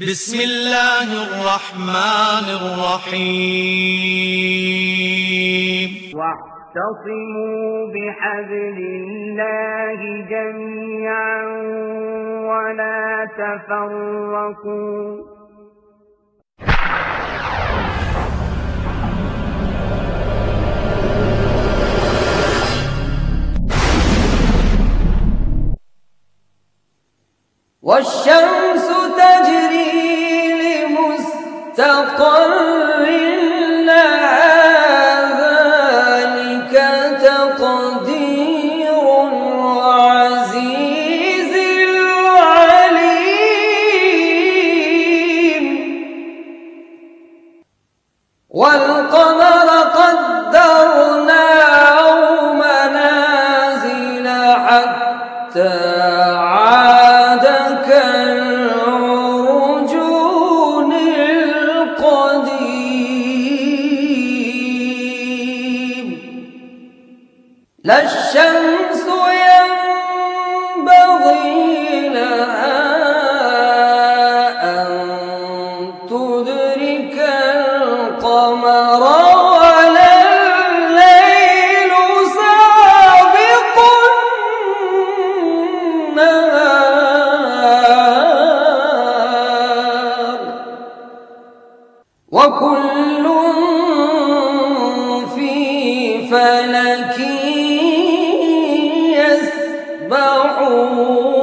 بسم اللہ الرحمن الرحیم واحتصموا بحبل اللہ جميعا ولا تفرقوا. والشمس تقر يَتْبَعُونَ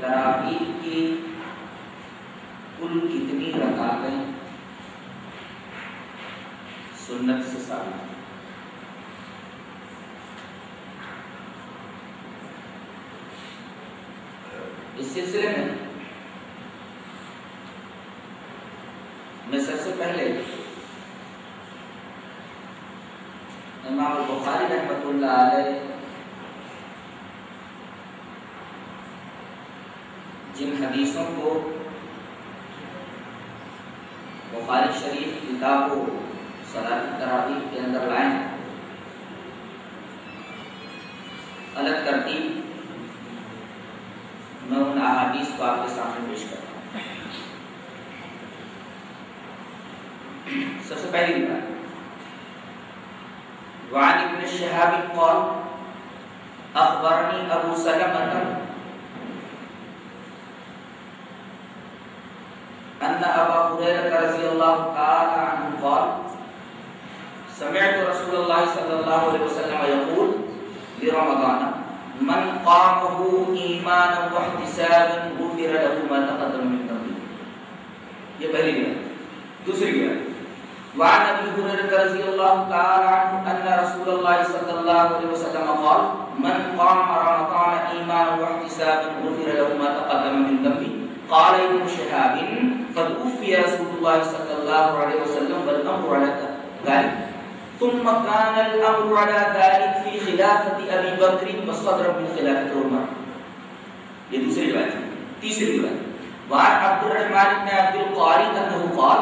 تراویح کی کل کتنی رکعتیں؟ سنت سے ثابت۔ ہیں اس سلسلے میں من خلافه یہ دوسری روایت ہے۔ تیسری روایت۔ وعن عبد الرحمن بن عبد القاري انه قال،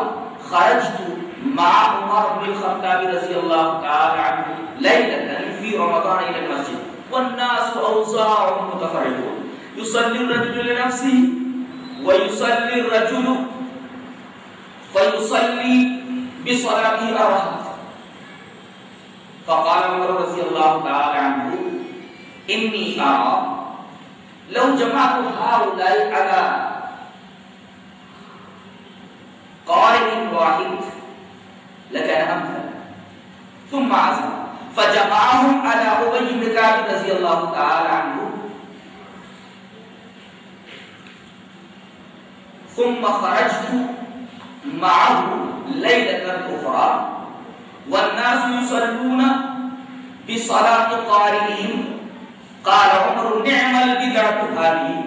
خرجت مع عمر بن الخطاب رضي الله تعالى عنه ليلة في رمضان إلى المسجد، والناس أوزاع متفرقون۔ يصلي الرجل لنفسه ويصلي الرجل فيصلي بصلاته أرحم فقال عمر رضي الله تعالى عنه إني أرى لو جمعت هؤلاء على قارئ واحد لكان أمثل ثم عزم فجمعهم على أبي بن كعب رضي الله تعالى عنه ثم خرجت معه ليلة أخرى والناس يصلون بصلاة قارئهم قال عمر، نعم البدعة هذه.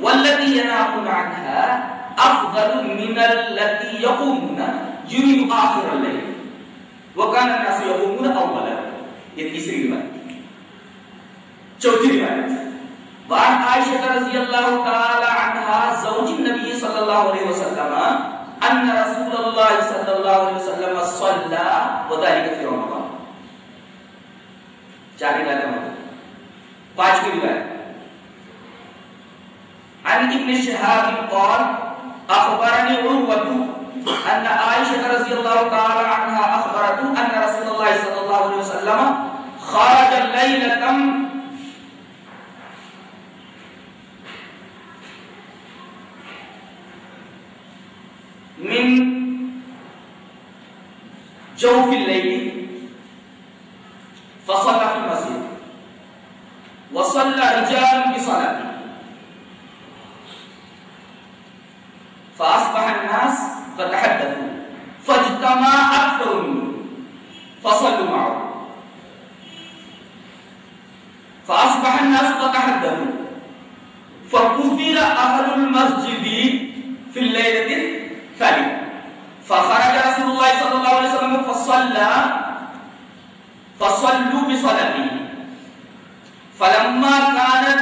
والتي ينامون عنها أفضل من التي يقومون يريد آخر الليل. وكان الناس يقومون أولا. یہ تیسری روایت چوتھی روایت وعن عائشة رضي الله تعالى عنها زوج النبي صلى الله عليه وسلم أن رسول الله صلى الله عليه وسلم صلى وذلك في رمضان. چار روایتیں ہوتی پانچویں روایت عن ابن شهاب قال أخبرني عروة أن عائشة رضي الله تعالى عنها أخبرته أن رسول الله صلى الله عليه وسلم خرج ليلة من جوف الليل فصلى في المسجد وصلى رجال بصلاته فأصبح الناس فتحدثوا. فاجتمع أكثر منهم فصلوا معه. فأصبح الناس فتحدثوا. فكثر أهل المسجد في الليلة الثالثة فخرج رسول الله صلى الله عليه وسلم فصلى. فصلوا بصلاته. فلما كانت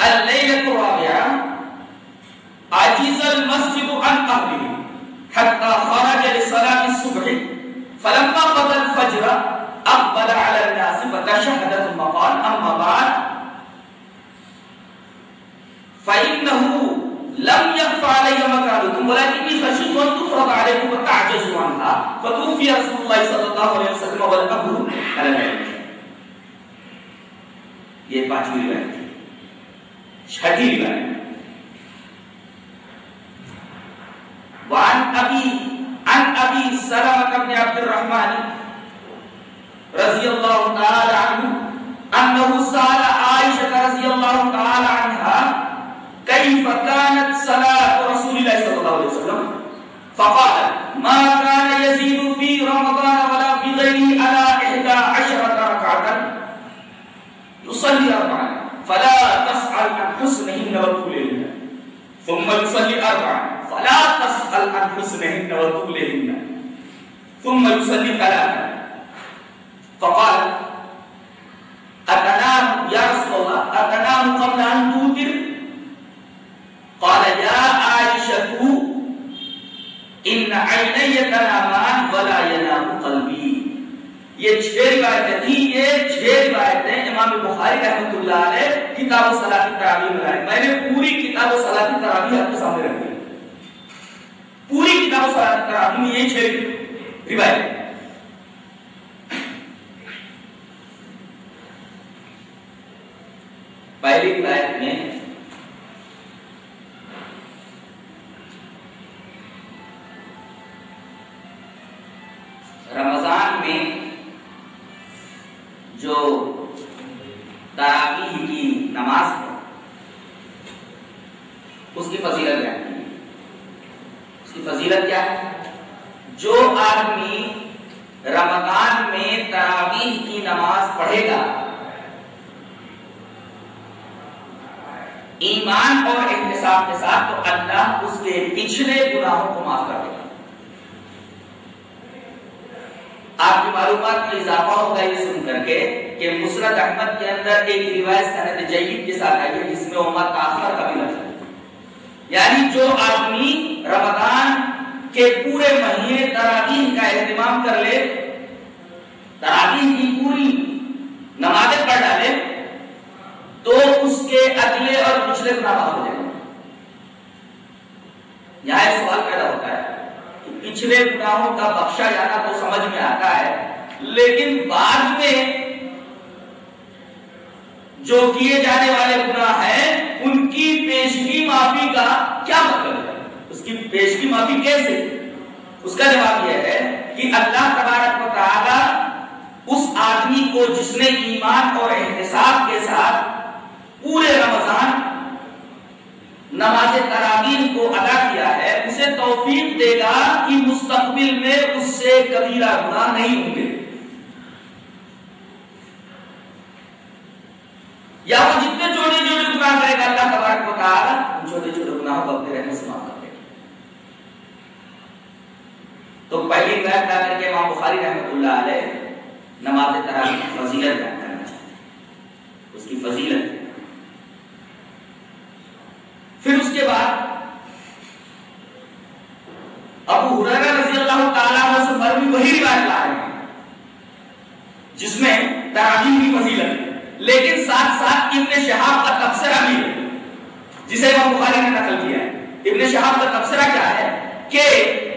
الليلة الرابعة، عجز المسجد عن أهله حتى خرج لصلاة الصبح. فلما قضى الفجر، أقبل على الناس فتشهد ثم قال أما بعد، فإنه لم يخف علي مكانكم ولكني خشيت أن تفرض عليكم فتعجزوا عنها. فتوفي رسول الله صلى الله عليه وسلم والأمر على ذلك یہ پانچویں روایت تھی چھٹی روایت۔ وعن أبي عن أبي سلمة بن عبد الرحمن رضي الله تعالى عنه أنه سأل عائشة رضي الله تعالى عنها كيف كانت صلاة رسول الله صلى الله عليه وسلم؟ فقال ما كان يزيد في رمضان ولا في غيره على إحدى عشرة ركعة يصلي أربعا فلا تسأل عن حسنهن وطولهن۔ ثم يصلي أربعا۔ فلا تسأل عن حسنهن وطولهن۔ ثم يصلي ثلاثا۔ فقال، أتنام يا رسول الله؟ أتنام قبل أن توتر؟ قال، يا عائشة، إن عيني تنامان ولا ينام قلبي۔ یہ چھ روایتیں تھی یہ چھ روایتیں امام بخاری رحمۃ اللہ علیہ کتاب و صلاح کی تراویح میں لائے میں نے پوری کتاب و صلاح کی تراویح آپ کے سامنے رکھی۔ پوری کتاب و صلاح کی تراویح میں یہ چھ روایت۔ پہلی روایت میں اس کی معافی کیسے؟ اس کا جواب یہ ہے کہ اللہ تبارک و تعالی اس آدمی کو جس نے ایمان اور احتساب کے ساتھ پورے رمضان نماز تراویح کو ادا کیا ہے، اسے توفیق دے گا کہ مستقبل میں اس سے کبیرہ گناہ نہیں ہوں گے۔ یا وہ جتنے چھوٹے چھوٹے گناہ کرے گا اللہ تبارک و تعالی؟ ان چھوٹے چھوٹے گناہوں کو اپنے رحمت سے معاف کر دے گا تو پہلی روایت لا کر کے امام بخاری رحمۃ اللہ علیہ نماز تراویح کی فضیلت بیان کرنا چاہتے اس کی فضیلت۔ پھر اس کے بعد ابو ہریرہ رضی اللہ تعالیٰ عنہ سے مروی وہی روایت لا رہے ہیں، جس میں تراویح کی فضیلت۔ ہے لیکن ساتھ ساتھ ابن شہاب کا تبصرہ بھی ہے، جسے امام بخاری نے نقل کیا ہے۔ ابن شہاب کا تبصرہ کیا ہے کہ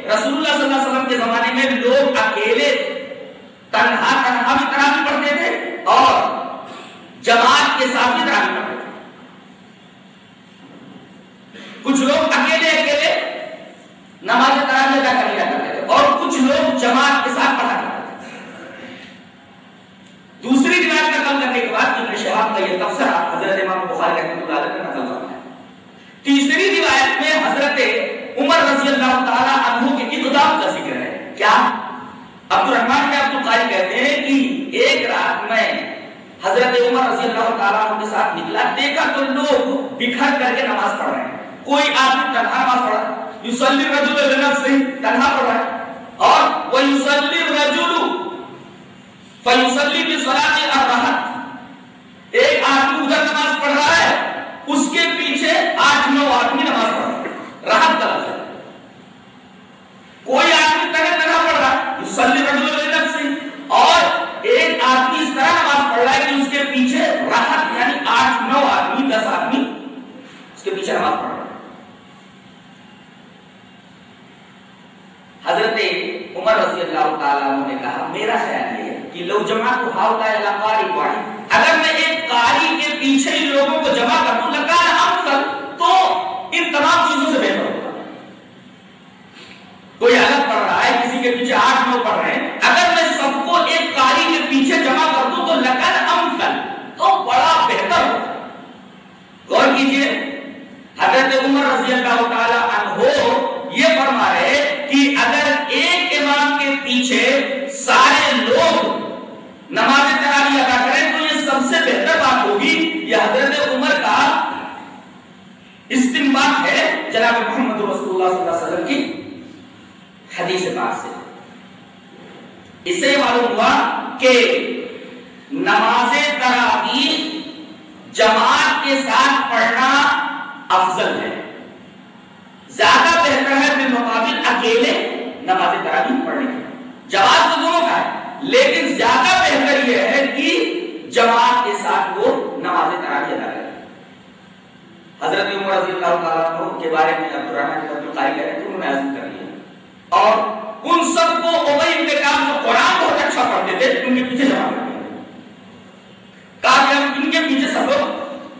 رسول اللہ صلی اللہ علیہ وسلم کے زمانے میں لوگ اکیلے تنہا تنہا بھی تراویح پڑھتے تھے اور جماعت کے ساتھ بھی تراویح پڑھتے تھے۔ کچھ لوگ اکیلے اکیلے نماز تراویح ادا کر لیا کرتے تھے اور کچھ لوگ جماعت کے ساتھ پڑھا کرتے تھے۔ دوسری روایت کا نقل کرنے کے بعد ابن شہاب کا یہ تفسرہ حضرت امام بخاری رحمۃ اللہ علیہ نے نقل فرمایا تیسری روایت میں حضرت عمر رضی اللہ تعالیٰ عنہ کے اقدام کا ذکر ہے۔ کیا؟ عبد الرحمان کے عبد القاری کہتے ہیں کہ ایک رات میں حضرت عمر رضی اللہ تعالیٰ عنہ کے ساتھ نکلا، دیکھا تو لوگ بکھر کر کے نماز پڑھ رہے ہیں۔ کوئی آدمی تنہا نماز پڑھا۔ یوسلی ہے یصلی تنہا پڑھ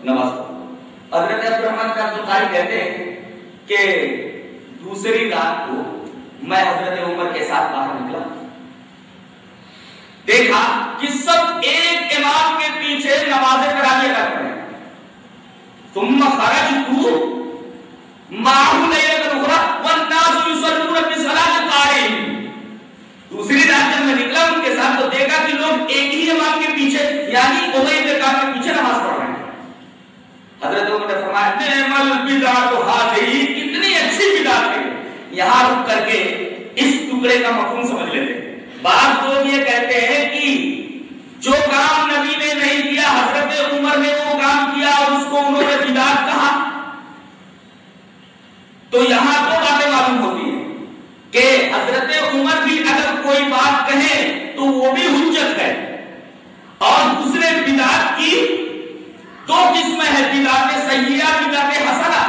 نماز پڑھو حضرت عبد الرحمن کا عبدالقاری کہتے ہیں کہ دوسری رات کو میں حضرت عمر کے ساتھ باہر نکلا۔ دیکھا کہ سب ایک امام کے پیچھے نماز تراویح کر رہے ہیں۔ ثم خرجت معه والناس دوسری رات جب میں نکلا، ان کے ساتھ تو دیکھا کہ لوگ ایک ہی امام کے پیچھے یعنی عمر کے پیچھے نماز حضرت عمر نے فرمایا نعم البدعۃ هذه، کتنی اچھی بدعت ہے یہاں رک کر کے اس ٹکڑے کا مفہوم سمجھ لیتے ہیں۔ بعض لوگ یہ کہتے ہیں کہ جو کام نبی نے نہیں کیا، حضرت عمر نے وہ کام کیا اور اس کو انہوں نے بدعت کہا۔ تو یہاں دو باتیں معلوم ہوتی ہیں کہ حضرت عمر بھی اگر کوئی بات کہے تو وہ بھی حجت ہے۔ اور دوسرے بدعت کی دو قسم ہے بدعت سیئہ بدعت حسنہ۔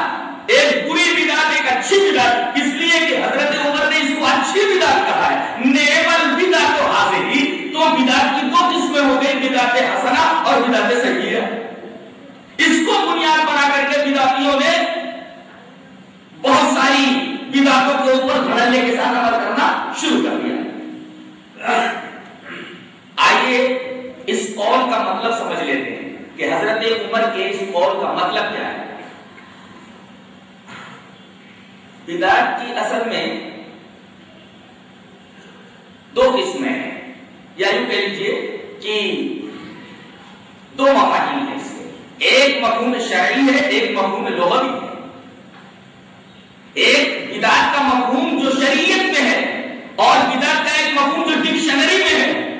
ایک بری بدعت ایک اچھی بدعت اس لیے کہ حضرت عمر نے اس کو اچھی بدعت کہا ہے۔ نیمل بدعت و حاضری تو بدعت کی دو قسمیں ہو گئی بدعت حسنہ اور بدعت سیئہ اس کو بنیاد بنا کر کے بدعتیوں نے بہت ساری بدعتوں کے اوپر دھڑلے کے ساتھ عمل کرنا شروع کر دیا۔ آئیے اس قول کا مطلب سمجھ لیتے ہیں۔ کہ حضرت عمر کے اس قول کا مطلب کیا ہے؟ بدعت کی اصل میں دو قسمیں ہیں۔ یا یوں کہہ لیجیے کہ دو مفاہیم ہیں اس کے۔ ایک مفہوم شرعی ہے، ایک مفہوم لغوی ہے۔ ایک بدعت کا مفہوم جو شریعت میں ہے اور بدعت کا ایک مفہوم جو ڈکشنری میں ہے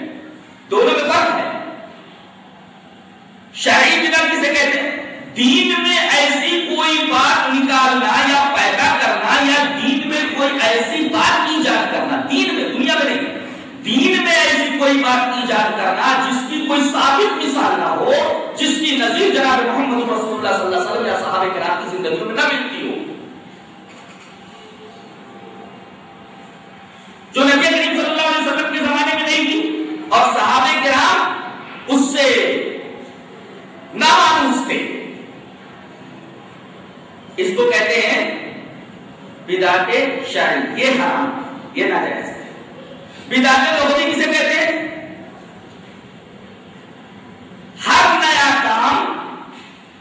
دونوں میں فرق ہے شرعی بدعت کسے کہتے ہیں دین میں ایسی کوئی بات نکالنا یا پیدا کرنا یا دین میں کوئی ایسی بات ایجاد کرنا دین میں دنیا میں نہیں دین میں ایسی کوئی بات ایجاد کرنا جس کی کوئی ثابت مثال نہ ہو جس کی نظیر جناب محمد رسول اللہ صلی اللہ علیہ وسلم یا صحابہ کرام کی زندگی میں نہ ملتی ہو۔ جو نبی کریم صلی اللہ علیہ وسلم کے زمانے میں نہیں تھی اور صحابہ کرام اس سے نامانوس تھے۔ اس کو کہتے ہیں بدعت شرعی یہ حرام، یہ ناجائز ہے۔ بدعت لغوی کسے کہتے ہیں ہر نیا کام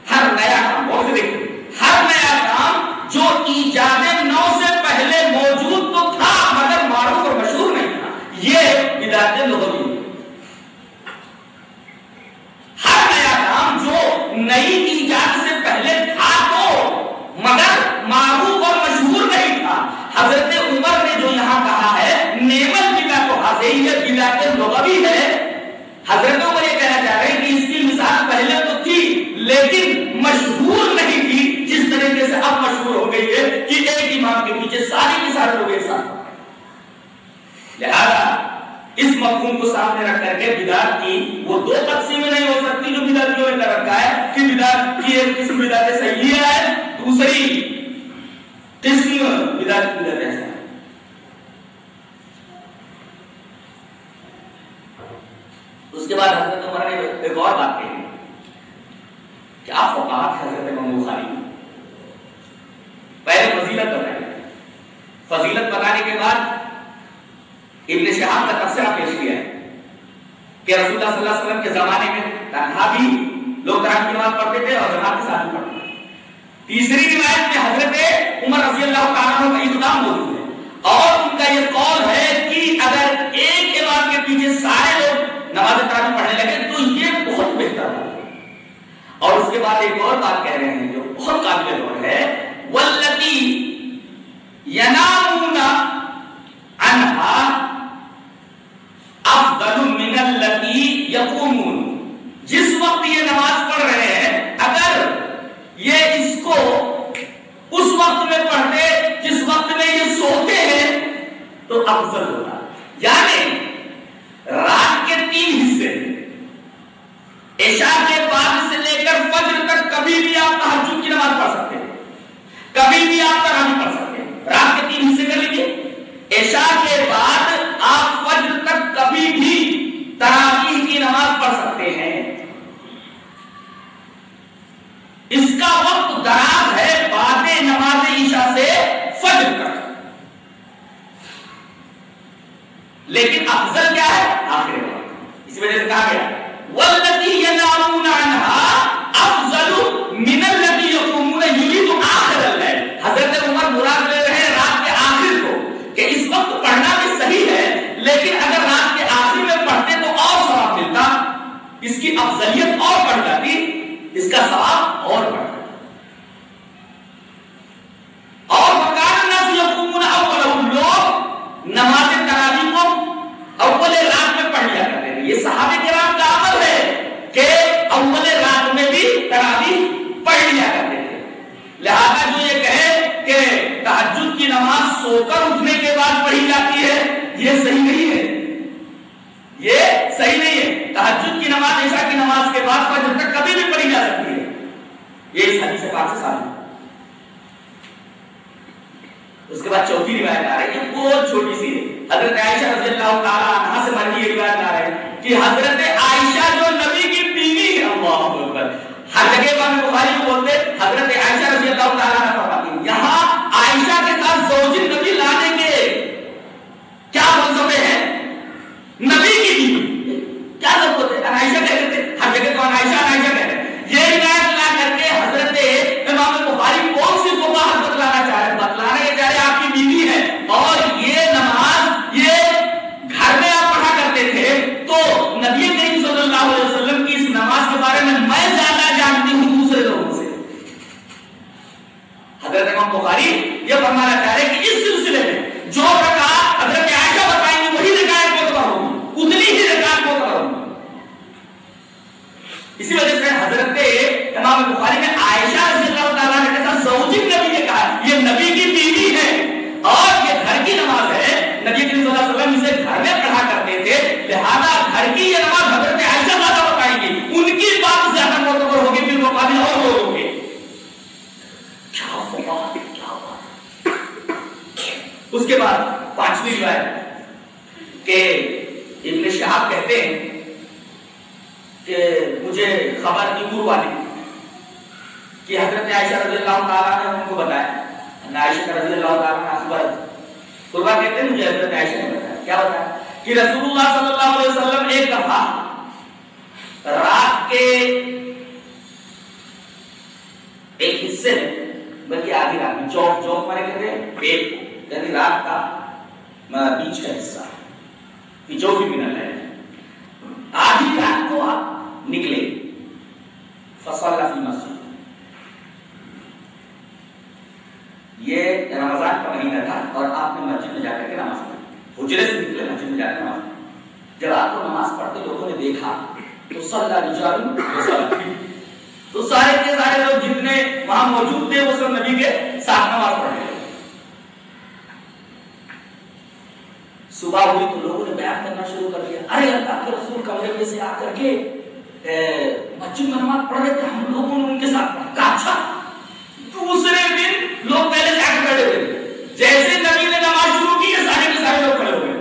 ہر نیا کام غور سے دیکھیں ہر نیا کام جو ایجاد نو سے پہلے موجود تو تھا مگر معروف اور مشہور نہیں تھا یہ بدعت لغوی ہے ہر نیا کام جو نئی ایجاد سے پہلے تھا تو مگر معروف اور مشہور نہیں تھا حضرت عمر نے جو یہاں کہا ہے نیمت بدا تو حاضر یہ بدعت لغوی ہے حضرت عمر یہ کہنا چاہ رہے ہیں کہ اس کی مثال پہلے تو تھی، لیکن مشہور نہیں تھی، جس طریقے سے اب مشہور ہو گئی ہے کہ ایک امام کے پیچھے ساری مثال ہو گئی ساتھ۔ لہذا، اس مفہوم کو سامنے رکھ کر کے بدعت کی وہ دو تقسیمیں نہیں ہو سکتی جو بدعتیوں نے کر رکھا ہے، کہ بدعت کی ایک قسم بدعت صحیح ہے، دوسری قسم بدعت بدعت ایسا ہے۔ اس کے بعد حضرت عمر نے ایک اور بات کہی کیا فقاہت حضرت امام بخاری پہلے فضیلت بتائی فضیلت بتانے کے بعد ابن شہاب کا تفسیرہ پیش کیا ہے کہ رسول اللہ صلی اللہ علیہ وسلم کے زمانے میں تنہا بھی لوگ تراویح کی نماز پڑھتے تھے اور جماعت کے ساتھ پڑھتے تھے۔ تیسری روایت میں حضرت عمر رضی اللہ تعالیٰ کا اقدام موجود ہے اور ان کا یہ قول ہے کہ اگر ایک امام کے پیچھے سارے نماز تراویح پڑھنے لگے تو یہ بہت بہتر ہے۔ اور اس کے بعد ایک اور بات کہہ رہے ہیں جو بہت قابل غور ہے۔ واللتی ینامون عنہا افضل من اللتی یقومون جس وقت یہ نماز پڑھ رہے ہیں، اگر یہ اس کو اس وقت میں پڑھتے جس وقت میں یہ سوتے ہیں، تو افضل ہوتا یعنی رات عشاء کے بعد سے لے کر فجر تک کبھی بھی آپ تہجد کی نماز پڑھ سکتے ہیں۔ کبھی بھی آپ تراویح پڑھ سکتے ہیں۔ رات کے تین حصے کر لیجیے عشاء کے بعد آپ فجر تک کبھی بھی تراویح کی نماز پڑھ سکتے ہیں۔ اس کا وقت دراز ہے بعد نماز عشاء سے فجر تک۔ لیکن افضل کیا ہے؟ آخر وقت۔ اس وجہ سے کہا گیا عنها افضل من آخر حضرت عمر مراد لے رہے ہیں رات کے آخر کو کہ اس وقت پڑھنا بھی صحیح ہے، لیکن اگر رات کے آخر میں پڑھتے تو اور ثواب ملتا، اس کی افضل اس کا ثواب اور بڑھ جاتا۔ ابن شہاب کہتے ہیں کہ مجھے خبر دی قربا نے کہ حضرت عائشہ رضی اللہ تعالیٰ نے ان کو بتایا۔ عائشہ رضی اللہ تعالیٰ نے اخبر قربا کہتے ہیں مجھے حضرت عائشہ نے بتایا۔ کیا بتایا؟ کہ رسول اللہ صلی اللہ علیہ وسلم ایک دفعہ رات کے ایک حصے میں، بلکہ آدھی رات میں، چوک چوک میں کہتے ہیں پیٹ کو یعنی رات کا بیچ کا حصہ۔ چوکی منل ہے آدھی رات کو آپ نکلے۔ فصل فی مسجد۔ یہ رمضان کا مہینہ تھا اور آپ نے مسجد میں جا کر کے نماز پڑھی۔ حجرے سے نکلے مسجد میں جا کر نماز پڑھی۔ جب آپ کو نماز پڑھتے لوگوں نے دیکھا تو صلی رجال تو سارے کے سارے لوگ جتنے وہاں موجود تھے وہ سب نبی کے ساتھ نماز پڑھ صبح ہوئی تو لوگوں نے بیان کرنا شروع کر دیا۔ ارے اللہ کے رسول کمرے میں سے آ کر کے مسجد میں نماز پڑھ رہے تھے ہم لوگوں نے ان کے ساتھ۔ پڑھا کہا اچھا دوسرے دن لوگ پہلے سے آ کے بیٹھے ہوئے جیسے نبی نے نماز شروع کی سارے کے سارے لوگ کھڑے ہوئے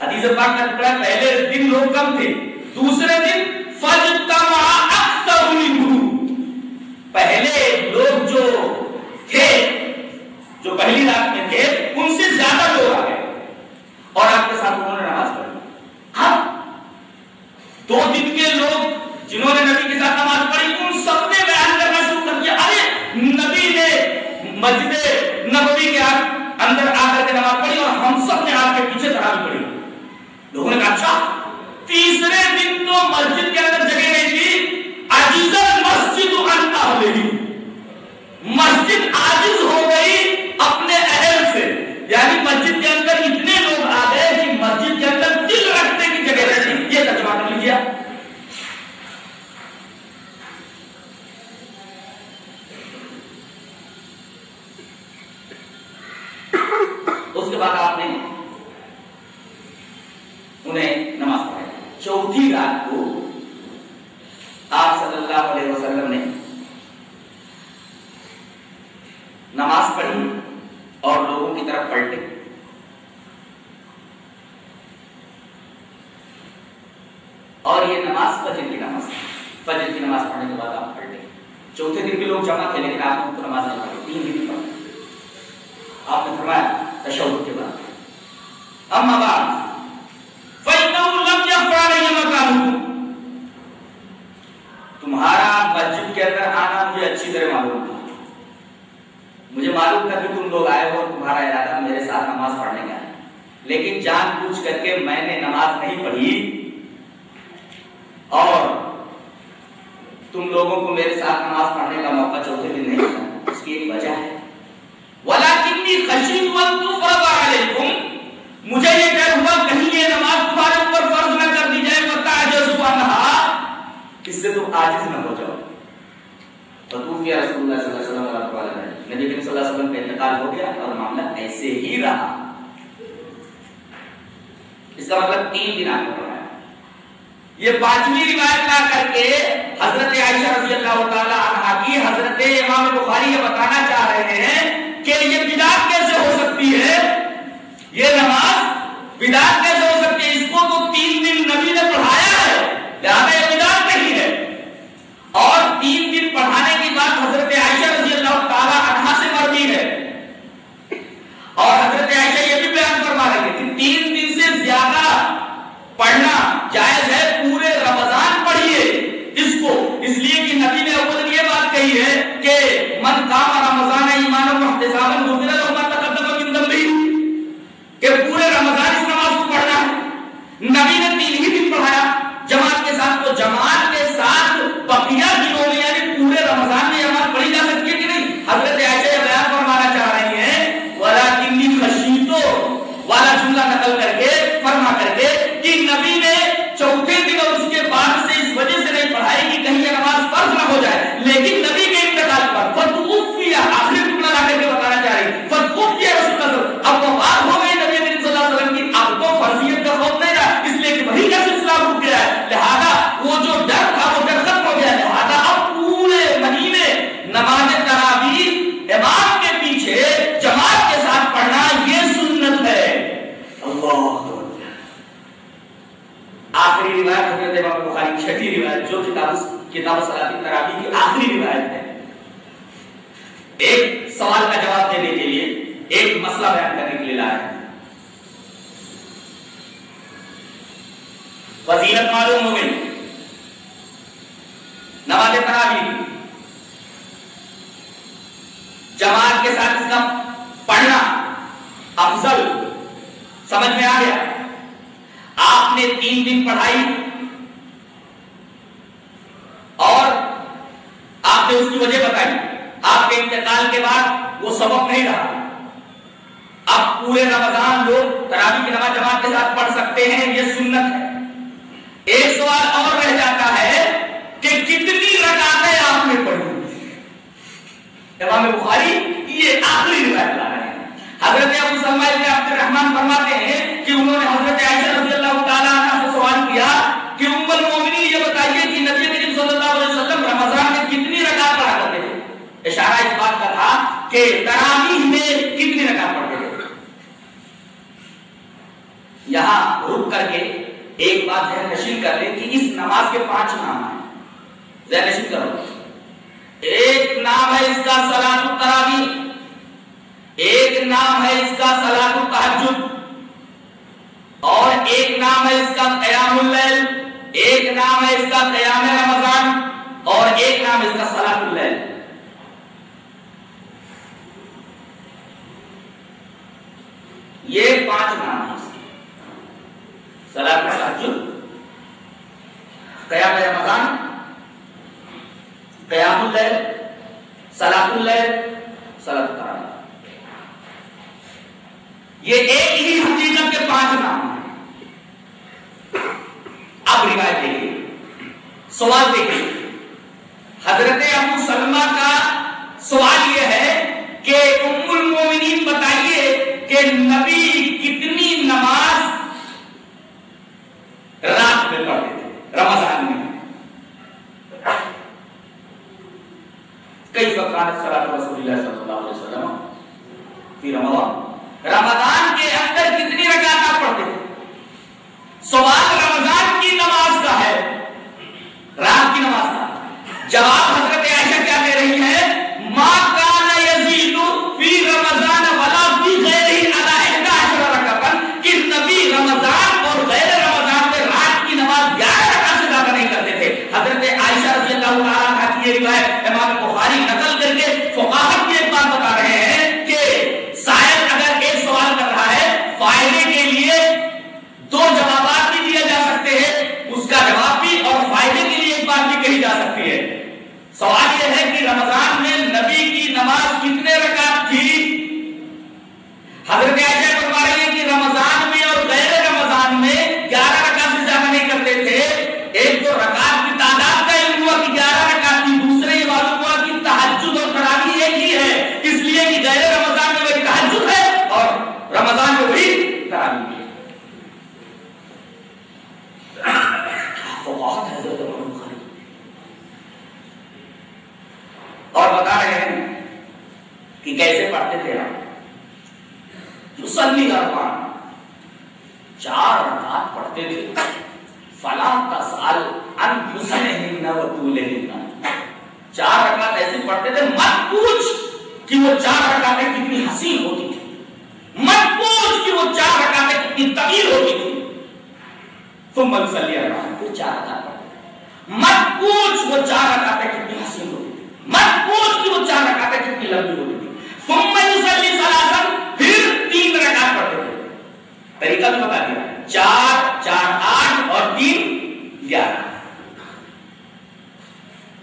حدیث پاک کا ٹکڑا پہلے دن لوگ کم تھے، دوسرے دن فجتمع اکثر منہ پہلے لوگ جو تھے، جو پہلی رات میں تھے، ان سے زیادہ لوگ آ گئے۔ اور آپ کے ساتھ انہوں نے نماز پڑھی۔ ہاں دو دن کے لوگ جنہوں نے نبی کے ساتھ نماز پڑھی، ان سب نے بیان کرنا شروع کر دیا۔ ارے، نبی نے مسجد نبوی کے اندر آ کر کے نماز پڑھی اور ہم سب نے آپ کے پیچھے تراوی پڑھی۔ لوگوں نے کہا اچھا تیسرے دن تو مسجد کے اندر جگہ نہیں تھی عجیز بدعت کتاب کتاب صلاح کی آخری روایت ہے۔ ایک سوال کا جواب دینے کے لیے ایک مسئلہ بیان کرنے کے لیے لایا ہے۔ فضیلت معلوم ہو گئی۔ نماز کی جماعت کے ساتھ اس کا پڑھنا افضل۔ سمجھ میں آ گیا۔ آپ نے تین دن پڑھائی اور آپ نے اس کی وجہ بتائی۔ آپ کے انتقال کے بعد وہ سبق نہیں رہا۔ اب پورے رمضان لوگ تراویح کی نماز جماعت کے ساتھ پڑھ سکتے ہیں، یہ سنت ہے۔ ایک سوال اور رہ جاتا ہے کہ کتنی رکعتیں آپ نے پڑھی؟ امام بخاری یہ آخری روایت لا رہے ہیں۔ حضرت ابو سلمہ ابن عبد الرحمن فرماتے ہیں کہ انہوں نے حضرت عائشہ رضی اللہ تعالی عنہ سے سوال کیا کہ ام المومنین یہ بتائیے کہ نبی کریم صلی اللہ علیہ وسلم رمضان میں کتنی رکعت پڑھا کرتے تھے اشارہ اس بات کا تھا کہ تراویح میں کتنی رکعت پڑھتے تھے یہاں رک کر کے ایک بات ذہن نشین کر لیں کہ اس نماز کے پانچ نام ہیں۔ ذہن نشین کرو۔ ایک نام ہے اس کا سلاد التراویح۔ ایک نام ہے اس کا سلاد التحجد۔ اور ایک نام ہے اس کا قیام اللیل۔ ایک نام ہے اس کا قیام رمضان۔ اور ایک نام ہے اس کا سلاد اللیل۔ یہ پانچ نام ہیں۔ سلاد قیام رمضان، قیام اللیل صلاۃ اللیل صلاۃ التراویح۔ یہ ایک ہی حقیقت کے پانچ نام ہیں۔ اب روایت دیکھیے۔ سوال دیکھیے۔ حضرت ابو سلمہ کا سوال یہ ہے کہ ام المومنین بتائیے کہ نبی کتنی نماز رات میں پڑھتے تھے، رمضان میں۔ کئی وقت رسول اللہ صلی اللہ علیہ وسلم فی رمضان؟ رمضان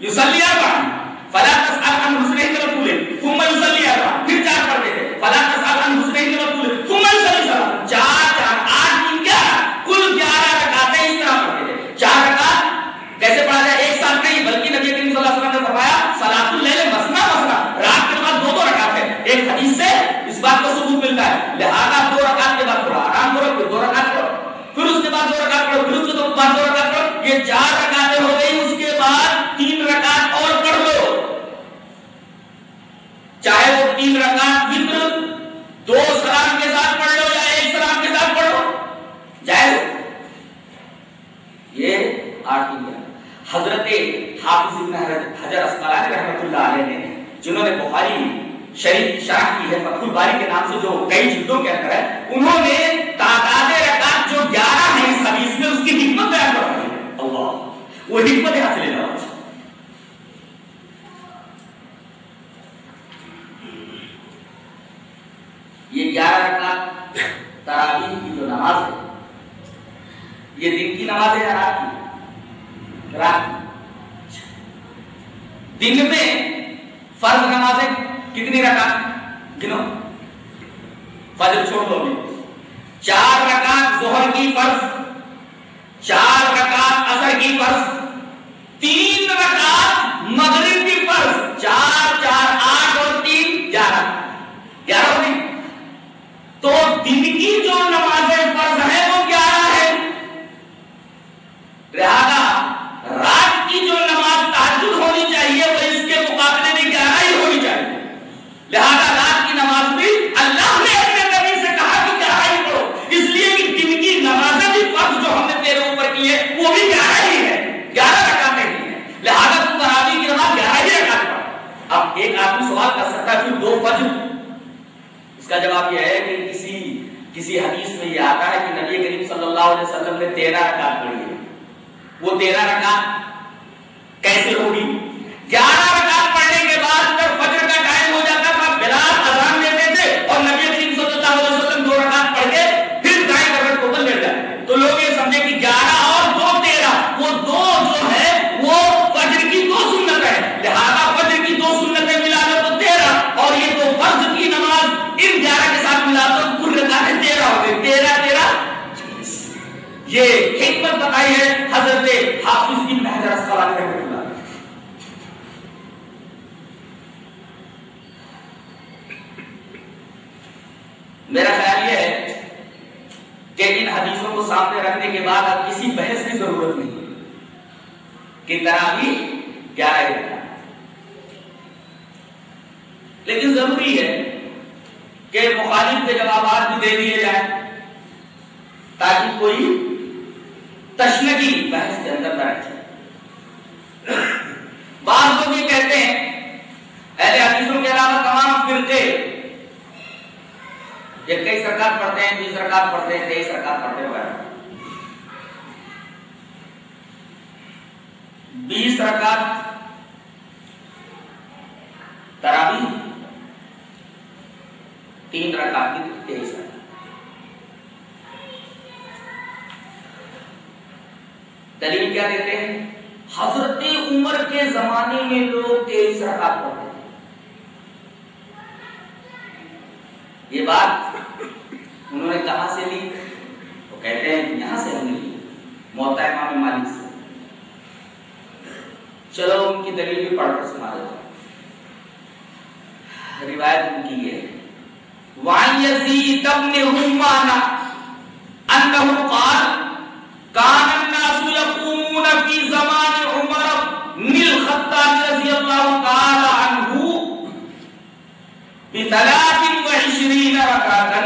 يصلي کا حافظ ابن حجر اسقلانی رحمۃ اللہ علیہ نے جنہوں نے بخاری شریف کی شرح کی ہے، فتح الباری کے نام سے جو کئی جلدوں کے اندر ہے، انہوں نے تعداد رکعت جو گیارہ ہے اس حدیث میں، اس کی حکمت بیان کر رہی ہے اللہ، وہ حکمت حاصل ہے۔ یہ گیارہ رکعت تراویح کی جو نماز ہے، یہ دن کی نماز ہے رات کی؟ رات کی۔ دن میں فرض نمازیں کتنی رکعت؟ گنو فجر چھوڑ دو ابھی چار رکعت ظہر کی فرض۔ چار رکعت اثر کی فرض۔ تین رکعت مغرب کی فرض۔ چار چار، آٹھ اور تین، گیارہ۔ گیارہ ہو گئی تو دن کی جو نمازیں فرض ہیں وہ گیارہ ہے لہذا دو فجر اس کا جواب یہ ہے کہ کسی کسی حدیث میں یہ آتا ہے کہ نبی کریم صلی اللہ علیہ وسلم نے تیرہ رکعت پڑھی ہے۔ وہ تیرہ رکعت کیسے ہوگی؟ گیارہ رکعت یہ حکمت بتائی ہے حضرت حافظ ابن حجر اسقلانی رحمۃ اللہ علیہ۔ میرا خیال یہ ہے کہ ان حدیثوں کو سامنے رکھنے کے بعد اب کسی بحث کی ضرورت نہیں کہ تراویح گیارہ ہی رکھنا لیکن ضروری ہے کہ مخالف کے جوابات بھی دے دیے جائیں تاکہ کوئی تشنگی بحث کے اندر نہ رہ جائے بعض لوگ یہ کہتے ہیں، اہل حدیثوں کے علاوہ تمام فرقے یہ کئی سرکار پڑھتے ہیں بیس رکعت پڑھتے ہیں، تیئیس رکعت پڑھتے وغیرہ۔ بیس رکعت تراویح تین رکعت کی تیئیس رکعت۔ دلیل کیا دیتے ہیں؟ حضرت عمر کے زمانے میں لوگ تیئیس رکعت پڑھتے تھے۔ یہ بات انہوں نے کہاں سے لی؟ وہ کہتے ہیں یہاں سے ہم نے لی، موتا امام مالک سے۔ چلو ان کی دلیل بھی پڑھ کر سنا دیتا ہوں۔ روایت ان کی ہے۔ وعن يزيد بن همانا انه قال، كان يقومون في زمان عمر مل خطاب بن الخطاب رضي الله تعالى عنه رکعتا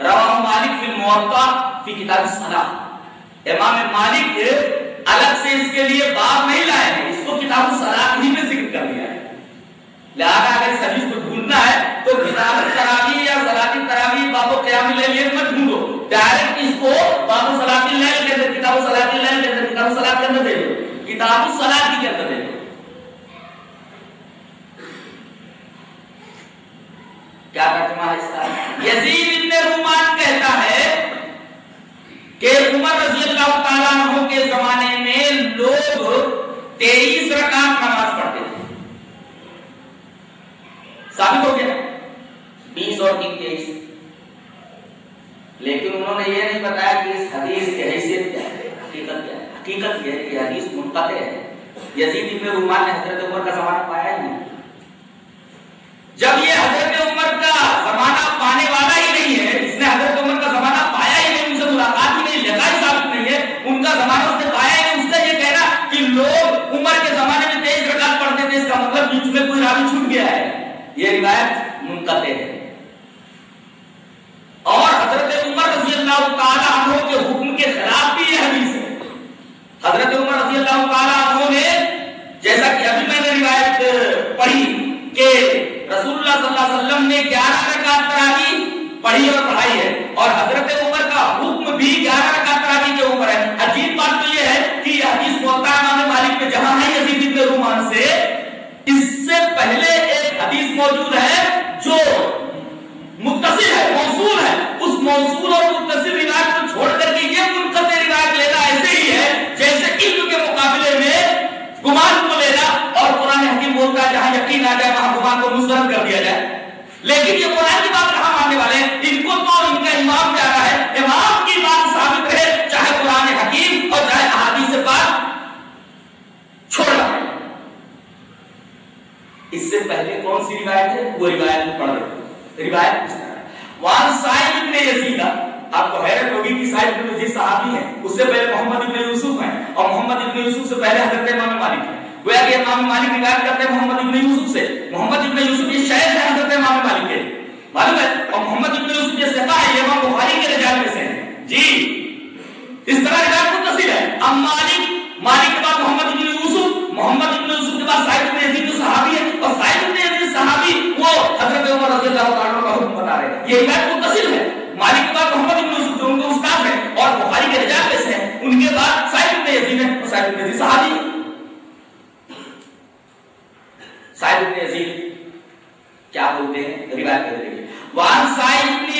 رواہ مالک فی الموطا فی کتاب الصلاۃ امام مالک الگ سے اس کے لیے باب نہیں لائے ہیں اس کو کتاب الصلاۃ ہی میں ذکر کر دیا ہے۔ لہذا اگر اس حدیث کو ڈھونڈنا ہے، تو کتاب التراویح یا صلاۃ التراویح باب و قیام اللیل مت ڈھونڈو۔ ڈائریکٹ اس کو باب صلاۃ اللیل کے اندر کتاب صلاۃ اللیل کے اندر کتاب صلاۃ کے اندر دے دو کتاب الصلاۃ کے اندر دے دو کیا ترجمہ ہے اس کا یزید ابن رومان کہتا ہے کہ عمر رضی اللہ تعالیٰ عنہ کے زمانے میں لوگ تیئیس رکعت نماز پڑھتے تھے۔ ثابت ہو گیا؟ بیس اور تین تیئیس لیکن انہوں نے یہ نہیں بتایا کہ اس حدیث کی حیثیت کیا ہے، حقیقت کیا ہے۔ حقیقت یہ ہے کہ حدیث منقطع ہے۔ یزید ابن رومان نے حضرت عمر کا زمانہ پایا ہی نہیں۔ جب یہ حضرت عمر کا زمانہ پانے والا ہی نہیں ہے جس نے حضرت عمر کا زمانہ پایا ہی نہیں، ان سے ملاقات ہی نہیں لگا ہی ثابت نہیں ہے۔ ان کا زمانہ اس نے پایا ہی نہیں، اس کا یہ کہنا کہ لوگ عمر کے زمانے میں تیز رکعت پڑھتے تھے، اس کا مطلب بیچ میں کوئی راوی چھوٹ گیا ہے۔ یہ روایت منقطع ہے۔ اور حضرت عمر رضی اللہ تعالی عنہ کے حکم کے خلاف بھی یہ حدیث ہے حضرت عمر رضی اللہ تعالی عنہ نے جیسا کہ ابھی میں نے روایت پڑھی کہ رسول اللہ صلی اللہ علیہ وسلم نے گیارہ رکعت تراویح پڑھی اور پڑھائی ہے۔ اور حضرت عمر کا حکم بھی گیارہ رکعت تراویح کے اوپر ہے۔ عجیب بات تو یہ ہے کہ یہ حدیث موطا امام مالک میں جہاں ہے، یزید ابن رومان سے۔ اس سے پہلے ایک حدیث موجود ہے جو متصل ہے، موصول ہے۔ اس موصول اور بولتا ہے جہاں یقین آ جائے وہاں کو مسترد کر دیا جائے۔ لیکن یہ قرآن کی بات کہاں ماننے والے ہیں ان کو تو ان کا امام پیارا ہے۔ امام کی بات ثابت رہے چاہے قرآن حکیم اور چاہے احادیث سے بات چھوڑنا اس سے پہلے کون سی روایت ہے؟ وہ روایت پڑھ رہے روایت اس طرح وان سائد ابن یزید آپ کو حیرت ہوگی کہ سائد ابن یزید صحابی ہیں۔ اس سے پہلے محمد ابن یوسف ہیں۔ اور محمد ابن یوسف سے پہلے حضرت امام مالک ہیں۔ گویا کہ امام مالک روایت کرتے ہیں محمد ابن یوسف سے۔ محمد ابن یوسف یہ شاید ہے حضرت امام مالک کے۔ معلوم ہے؟ اور محمد ابن یوسف یہ ثقہ ہے، یہ امام بخاری کے رجال میں سے ہیں۔ جی۔ اس طرح روایت متصل ہے۔ ام مالک مالک کے بعد محمد ابن یوسف، محمد ابن یوسف کے بعد سائد ابن یزید جو صحابی ہے اور سائد ابن یزید صحابی، وہ حضرت عمر رضی اللہ تعالی عنہ کا حکم بتا رہے ہیں۔ یہ روایت متصل ہے۔ مالک کے بعد محمد ابن یوسف جو ان کے استاد ہیں، اور بخاری کے رجال میں سے ہیں، ان کے بعد سائد ابن یزید ہیں اور سائد ابن یزید صحابی سائد بن یزید کیا بولتے ہیں؟ روایت کر دیکھیے وان سائد بن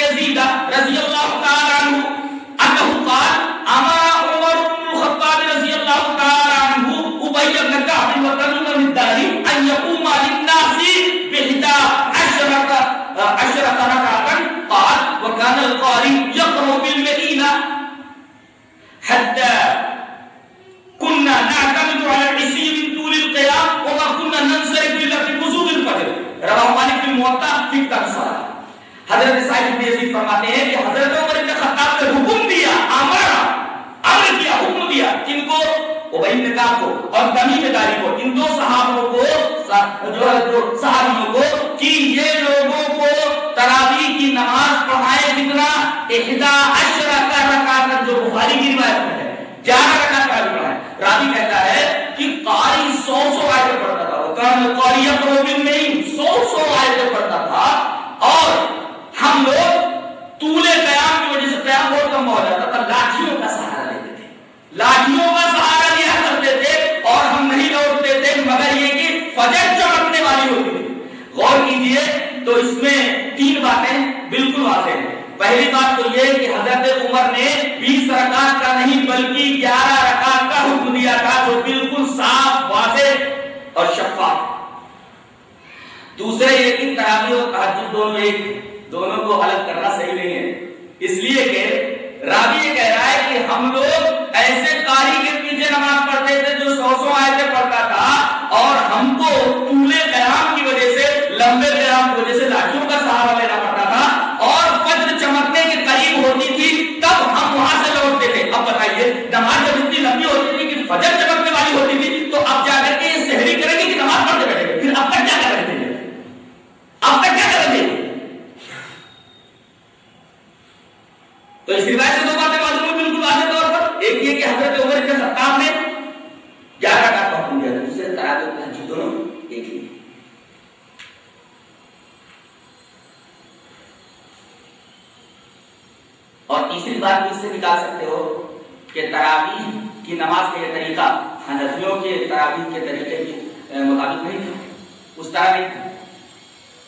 کہ تراویح کی نماز کا یہ طریقہ حنفیوں کے تراویح کے طریقے کے مطابق نہیں تھا۔ اس طرح نہیں تھا۔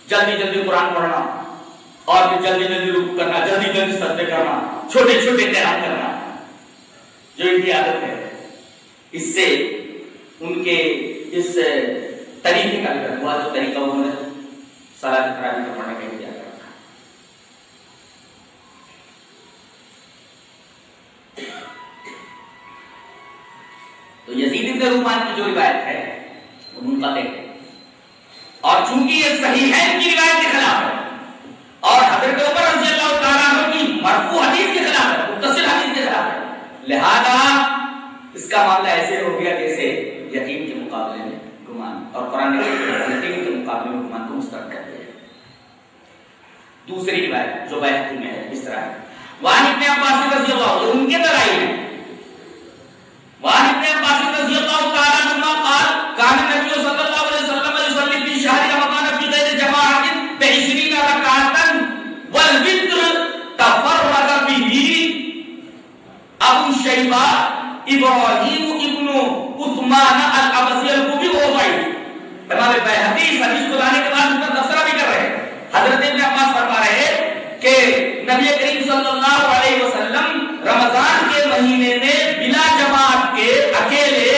جلدی جلدی قرآن پڑھنا اور پھر جلدی جلدی رکو کرنا، جلدی جلدی سجدے کرنا، چھوٹے چھوٹے قیام کرنا۔ جو ان کی عادت ہے، اس سے ان کے اس طریقے کا بھی ہوا جو طریقہ انہوں نے سلاد تراویح کا پڑھنے کا اختیار رومان کی جو روایت ہے، وہ منقطع ہے۔ اور چونکہ یہ صحیح ہے ان کی روایت کے خلاف ہے، اور حضرت عمر رضی اللہ تعالیٰ عنہ کی مرفوع حدیث کے خلاف ہے، متصل حدیث کے خلاف ہے۔ لہذا اس کا معاملہ ایسے ہو گیا جیسے یقین کے مقابلے میں گمان، اور قرآن نے کے مقابلے میں گمان کو مسترد کر دیا دوسری روایت جو بیہقی میں ہے، اس طرح ہے۔ وہاں ابن عباس رضی اللہ عنہ، ان کے دلائل ہیں وعن ابن ابو شيبة ابراهيم ابن عثمان العبسي الكوفي وهو ضعيف امام بيهقي اس حدیث کو لانے کے بعد اس پر تبصرہ بھی کر رہے ہیں۔ حضرت ابن عباس فرما رہے ہیں کہ نبی کریم صلی اللہ علیہ وسلم رمضان کے مہینے میں بلا جماعت کے اکیلے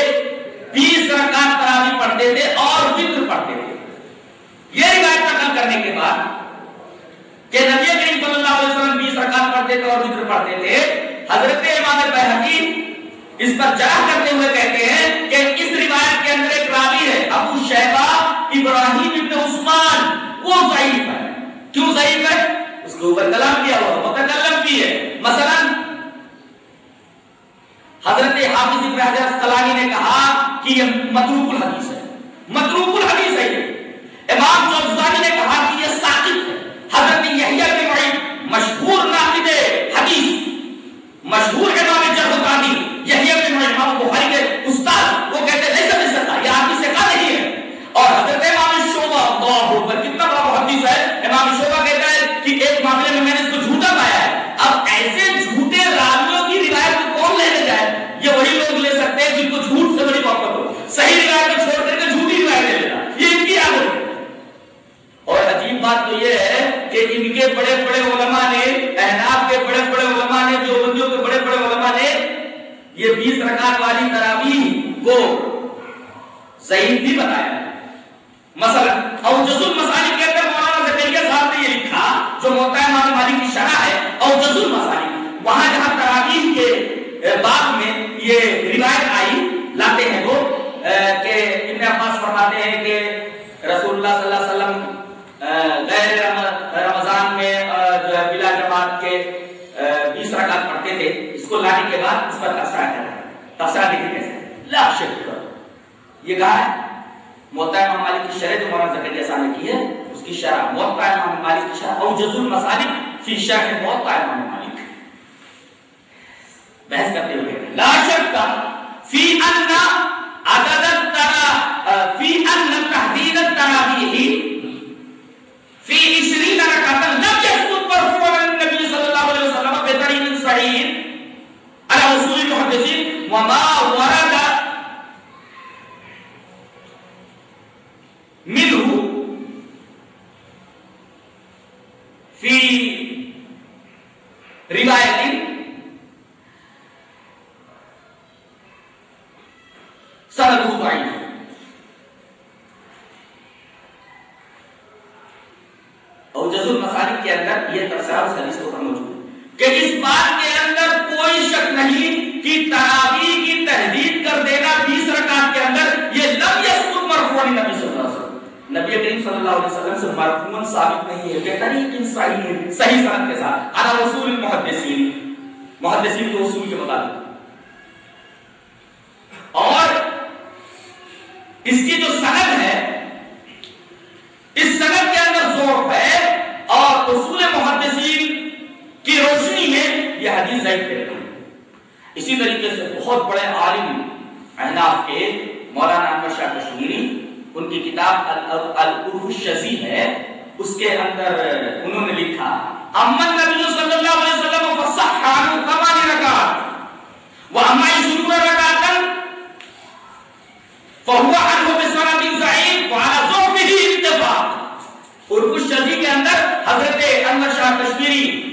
بیس رکعت تراویح پڑھتے تھے اور وتر پڑھتے تھے۔ یہ روایت نقل کرنے کے بعد کہ نبی کریم صلی اللہ علیہ وسلم بیس رکعت پڑھتے تھے اور وتر پڑھتے تھے۔ حضرت امام بہقی اس پر جرح کرتے ہوئے کہتے ہیں کہ اس روایت کے اندر ایک راوی ہے، ابو شیبہ ابراہیم ابن عثمان، وہ ضعیف ہے۔ کیوں ضعیف ہے؟ اس کے اوپر کلام کیا ہوا، متکلم بھی ہے۔ مثلا، حضرت حافظ ابن حجر اسقلانی نے کہا کہ یہ متروک الحدیث ہے۔ متروک الحدیث ہے امام جوزانی نے کہا کہ یہ ساقط ہے۔ حضرت یحییٰ بن معین مشہور ناقد مشہور امام جرح قاضی یحییٰ بن معین امام بخاری کے استاد وہ کہتے ہیں نہیں سمجھ سکتا یہ آدمی سے کہا نہیں ہے اور حضرت امام شعبہ اللہ اکبر کتنا بڑا محدث ہے امام شعبہ کہتا ہے کہ ایک معاملے میں میں نے اس کو جھوٹا پایا ہے اب ایسے جھوٹے راویوں کی روایت کو کون لینے جائے یہ وہی لوگ لے سکتے ہیں جن کو جھوٹ سے بڑی محبت ہو صحیح روایت کو چھوڑ کر کے جھوٹی روایت لے لینا یہ ان کی عادت ہے اور عجیب بات تو یہ ہے کہ ان کے بڑے بڑے علماء نے، احناف کے بڑے بڑے علماء نے، جو بندیوں کے بڑے بڑے علماء نے، یہ بیس رکعت والی تراویح کو صحیح بھی بتایا مثلا، اور اوجز المسالک کے اندر مولانا زکریا صاحب نے یہ لکھا، جو موتا امام مالک کی شرح ہے، اور اوجز المسالک وہاں جہاں تراویح کے باب میں یہ روایت آئی، لاتے ہیں وہ کہ ابن عباس فرماتے ہیں کہ رسول اللہ صلی اللہ علیہ وسلم غیر کے بعد اس پر تبصرہ کر رہا ہے تبصرہ دیکھیں کیسے لا شک۔ یہ کہا ہے، موتا امام مالک کی شرح جو مولانا زکریا صاحب نے کی ہے، اس کی شرح موتا امام مالک کی شرح اوجز المسالک فی شرح موتا امام مالک۔ بحث کرتے ہوئے لا شک۔ فی ان عدد الترا، فی ان تحدید التراویح۔ فی 20 رکعتا لم يثبت مرفوعا عن النبي صلی اللہ علیہ وسلم بطریق صحیح على اصول المحدثین وما ورد منه في رواية سنده ضعيف. اور جزو المسالک کے اندر یہ تفسیر اس حدیث کو موجود ہے کہ اس بات کے اندر کوئی شک نہیں کہ تراویح کی تحدید کر دینا 20 رکعت کے اندر، یہ لم یثبت مرفوعا نبی صلی اللہ علیہ وسلم۔ نبی کریم صلی اللہ علیہ وسلم سے مرفوعا ثابت نہیں ہے کہ طریق صحیح صحیح سند کے ساتھ۔ علی رسول المحدثین۔ محدثین کے اصول کے مطابق۔ اور اس کی جو سند ہے، اس سند کے اندر ذوق ہے اور اصول محدثین کی روشنی میں یہ حدیث ضعیف ہے۔ اسی طریقے سے بہت بڑے عالم احناف کے مولانا احمد شاہ کشمیری، ان کی کتاب العرف الشزی ہے۔ اس کے اندر انہوں نے لکھا امن نبی صلی اللہ علیہ وسلم فصح فصححوا ثمان رکعات واما يشركون ركعتا فهو عنه بسند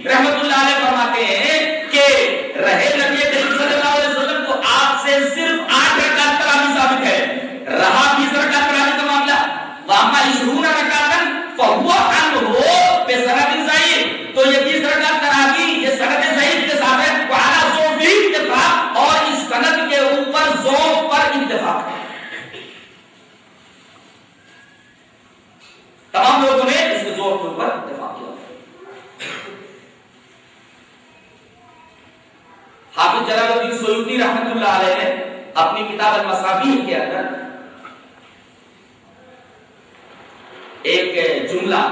رحمت اللہ علیہ فرماتے ہیں کہ رہے نبی کریم صلی اللہ علیہ وسلم کو آپ سے صرف آٹھ رکعت تراویح ثابت ہے رہا بیس رکعت تراویح کا معاملہ واما یشرون رکعتن فهو عنه بسند ضعیف تو یہ بیس رکعت تراویح یہ سند ضعیف کے ساتھ ہے وعلى ضعفه اتفاق اور اس سند کے اوپر ضعف پر اتفاق ہے تمام لوگوں نے اس کے زور کے اوپر اتفاق کیا حافظ جلال الدین سیوطی رحمۃ اللہ علیہ نے اپنی کتاب المصابیح کے اندر ایک جملہ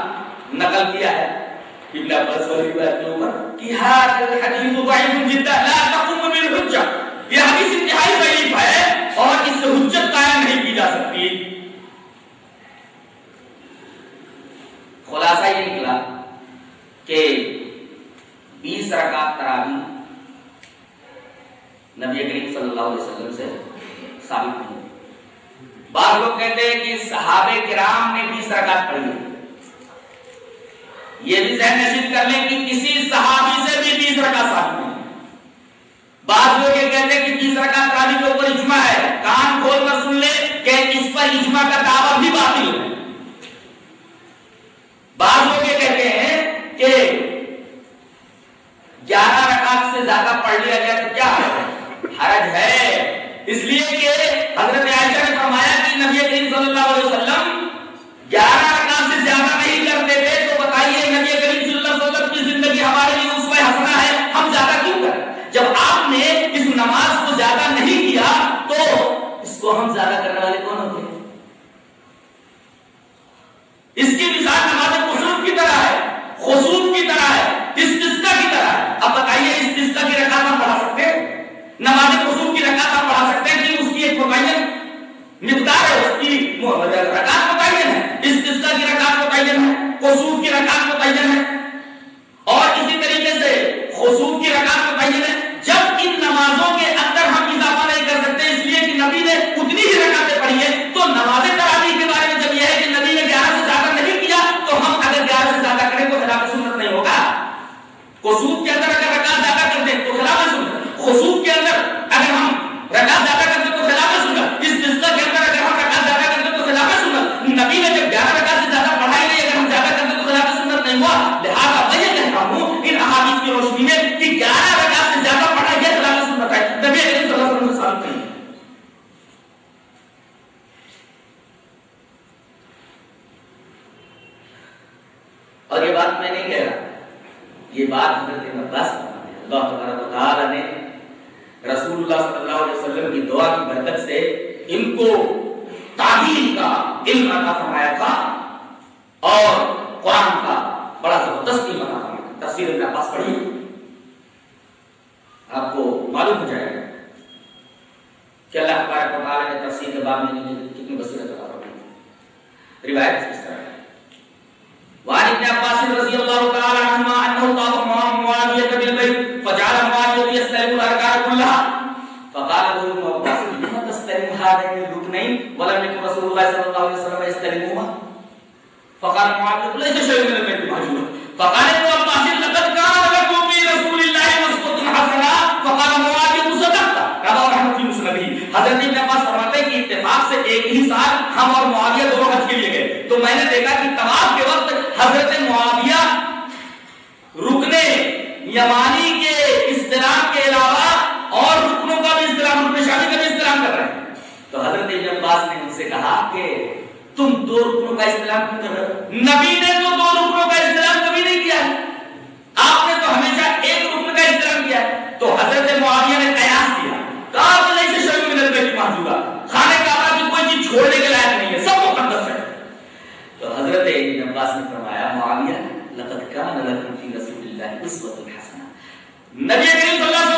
نقل کیا ہے۔ ابن عباس والی روایت کے اوپر کہ هذا الحديث ضعيف جدا، لا تقوم بالحجه یہ حدیث انتہائی ضعیف ہے اور اس سے حجت قائم نہیں کی جا سکتی۔ خلاصہ یہ نکلا کہ بیس رکعت تراویح نبی کریم صلی اللہ علیہ وسلم سے ثابت نہیں بعض لوگ کہتے ہیں کہ صحابہ کرام نے بیس رکعت پڑھی یہ بھی ذہن نشین کر لیں کہ کسی صحابی سے بھی بیس رکعت ثابت نہیں بعض لوگ یہ کہتے ہیں کہ بیس رکعت تراویح کے اوپر اجماع ہے۔ کان کھول کر سن لے کہ اس پر اجماع کا دعویٰ بھی باطل ہے۔ بعض لوگ یہ کہتے ہیں کہ گیارہ رکعت سے زیادہ پڑھ لیا جائے تو کیا ہے؟ حرج ہے۔ اس لیے کہ حضرت عائشہ نے فرمایا کہ نبی کریم صلی اللہ علیہ وسلم گیارہ رکعت سے زیادہ رسول الله صلى الله عليه وسلم يستلمهما فقال معاويه ليس شيء من البيت مهجور فقال ابن عباس لقد كان لكم في رسول الله اسوه حسنه فقال معاويه صدقت رواه احمد في مسنده حضرت ابن عباس فرماتے ہیں کہ اتفاق سے ایک ہی سال ہم اور معاویہ دونوں حج کے لیے گئے تو میں نے دیکھا کہ طواف کے وقت حضرت معاویہ رکنے یمانی حضرت نے ان سے کہا کہ تم دو رکنوں کا استلام کیوں کر رہے ہو؟ نبی نے تو دو رکنوں کا استلام کبھی نہیں کیا آپ نے تو ہمیشہ ایک رکن کا استلام کیا تو حضرت معاویہ نے قیاس کیا۔ کہا کہ نہیں سے شروع میں بیت موجودہ خانے کعبہ کی کوئی چیز چھوڑنے کے لائق نہیں ہے۔ سب مقدس ہے۔ تو حضرت ابن عباس نے فرمایا، معاویہ، لقد كان لكم في رسول الله اسوة حسنة نبی کریم صلی اللہ علیہ وسلم